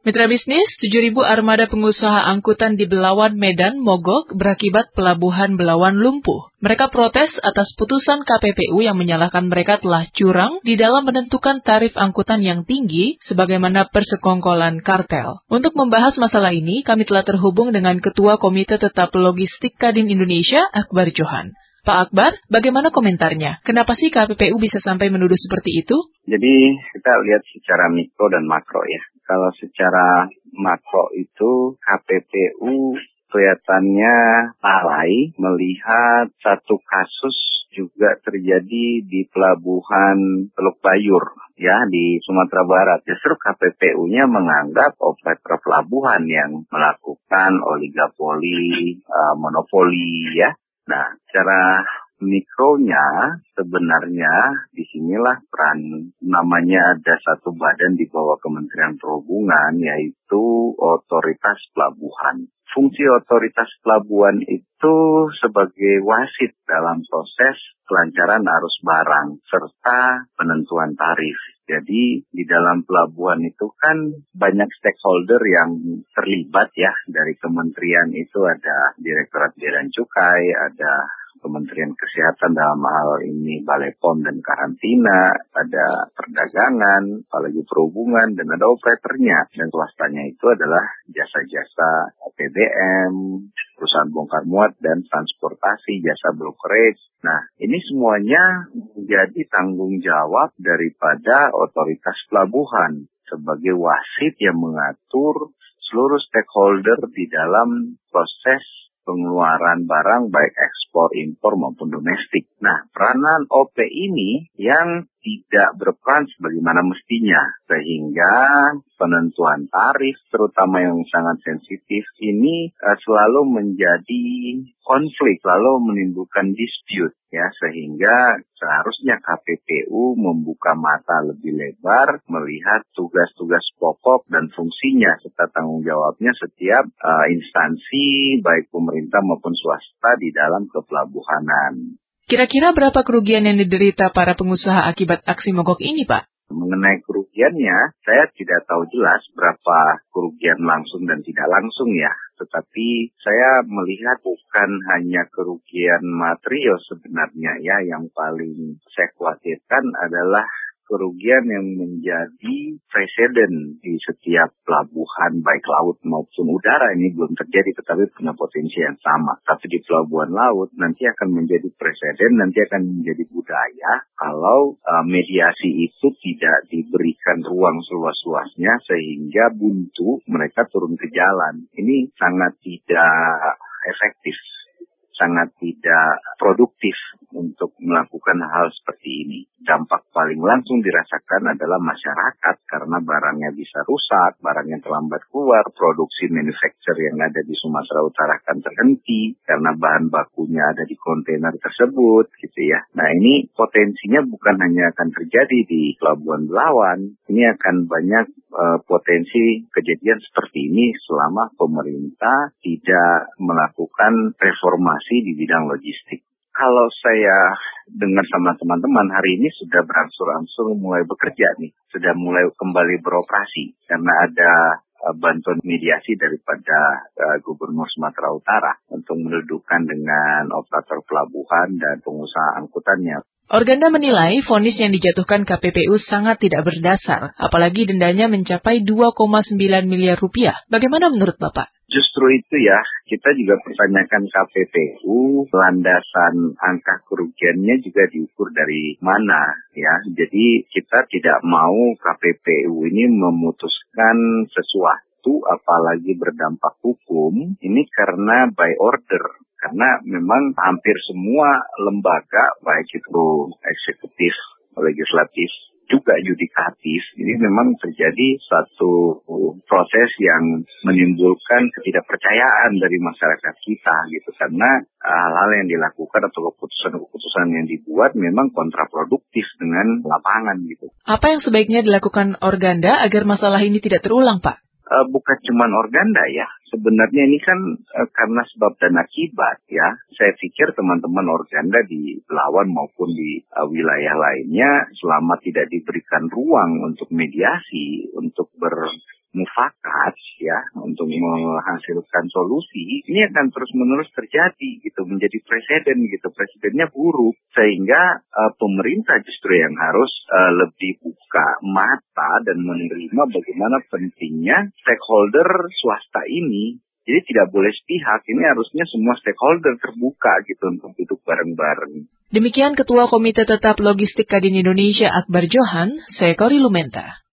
Mitra bisnis, 7.000 armada pengusaha angkutan di Belawan, Medan mogok berakibat pelabuhan Belawan lumpuh. Mereka protes atas putusan KPPU yang menyalahkan mereka telah curang di dalam menentukan tarif angkutan yang tinggi sebagaimana persekongkolan kartel. Untuk membahas masalah ini, kami telah terhubung dengan Ketua Komite Tetap Logistik Kadin Indonesia, Akbar Johan. Pak Akbar, bagaimana komentarnya? Kenapa sih KPPU bisa sampai menuduh seperti itu? Jadi kita lihat secara mikro dan makro ya kalau secara makro itu KPPU kelihatannya lalai melihat satu kasus juga terjadi di pelabuhan Teluk Bayur ya di Sumatera Barat. Justru KPPU-nya menganggap operator pelabuhan yang melakukan oligopoli, uh, monopoli ya. Nah, secara mikronya sebenarnya di sinilah peran namanya ada satu badan di bawah Kementerian Perhubungan yaitu Otoritas Pelabuhan. Fungsi otoritas pelabuhan itu sebagai wasit dalam proses kelancaran arus barang serta penentuan tarif. Jadi di dalam pelabuhan itu kan banyak stakeholder yang terlibat ya dari kementerian itu ada Direktorat Bea dan Cukai, ada Kementerian Kesehatan dalam hal ini Balai POM dan karantina, ada perdagangan, apalagi perhubungan, dan ada operatornya. Dan swastanya itu adalah jasa-jasa PBM, perusahaan bongkar muat, dan transportasi, jasa brokerage. Nah, ini semuanya menjadi tanggung jawab daripada otoritas pelabuhan sebagai wasit yang mengatur seluruh stakeholder di dalam proses pengeluaran barang baik ekspor, impor maupun domestik. Nah, peranan OP ini yang tidak berperan sebagaimana mestinya. Sehingga penentuan tarif, terutama yang sangat sensitif, ini uh, selalu menjadi konflik, selalu menimbulkan dispute. ya Sehingga seharusnya KPPU membuka mata lebih lebar, melihat tugas-tugas pokok dan fungsinya, serta tanggung jawabnya setiap uh, instansi, baik pemerintah maupun swasta di dalam kepelabuhanan. Kira-kira berapa kerugian yang diderita para pengusaha akibat aksi mogok ini, Pak? Mengenai kerugiannya, saya tidak tahu jelas berapa kerugian langsung dan tidak langsung ya. Tetapi saya melihat bukan hanya kerugian material sebenarnya ya, yang paling saya khawatirkan adalah kerugian yang menjadi presiden di setiap pelabuhan baik laut maupun udara ini belum terjadi tetapi punya potensi yang sama. Tapi di pelabuhan laut nanti akan menjadi presiden, nanti akan menjadi budaya kalau uh, mediasi itu tidak diberikan ruang seluas-luasnya sehingga buntu mereka turun ke jalan. Ini sangat tidak efektif sangat tidak produktif untuk melakukan hal seperti ini. Dampak paling langsung dirasakan adalah masyarakat karena barangnya bisa rusak, barangnya terlambat keluar, produksi manufacture yang ada di Sumatera Utara akan terhenti karena bahan bakunya ada di kontainer tersebut gitu ya. Nah ini potensinya bukan hanya akan terjadi di Pelabuhan Belawan, ini akan banyak uh, potensi kejadian seperti ini selama pemerintah tidak melakukan reformasi di bidang logistik. Kalau saya dengar sama teman-teman hari ini sudah berangsur-angsur mulai bekerja nih, sudah mulai kembali beroperasi karena ada uh, bantuan mediasi daripada uh, Gubernur Sumatera Utara untuk mendudukan dengan operator pelabuhan dan pengusaha angkutannya. Organda menilai vonis yang dijatuhkan KPPU sangat tidak berdasar, apalagi dendanya mencapai 2,9 miliar rupiah. Bagaimana menurut Bapak? Justru itu ya, kita juga pertanyakan KPPU, landasan angka kerugiannya juga diukur dari mana ya. Jadi kita tidak mau KPPU ini memutuskan sesuatu apalagi berdampak hukum ini karena by order karena memang hampir semua lembaga baik itu eksekutif, legislatif juga yudikatif ini memang terjadi satu proses yang menimbulkan ketidakpercayaan dari masyarakat kita gitu karena hal-hal yang dilakukan atau keputusan-keputusan yang dibuat memang kontraproduktif dengan lapangan gitu. Apa yang sebaiknya dilakukan Organda agar masalah ini tidak terulang, Pak? Uh, bukan cuma organda ya. Sebenarnya ini kan uh, karena sebab dan akibat ya. Saya pikir teman-teman organda di Lawan maupun di uh, wilayah lainnya selama tidak diberikan ruang untuk mediasi, untuk ber mufakat ya untuk menghasilkan solusi ini akan terus menerus terjadi gitu menjadi presiden gitu presidennya buruk sehingga uh, pemerintah justru yang harus uh, lebih buka mata dan menerima bagaimana pentingnya stakeholder swasta ini jadi tidak boleh sepihak, ini harusnya semua stakeholder terbuka gitu untuk duduk bareng-bareng. Demikian Ketua Komite Tetap Logistik Kadin Indonesia Akbar Johan, saya Kori Lumenta.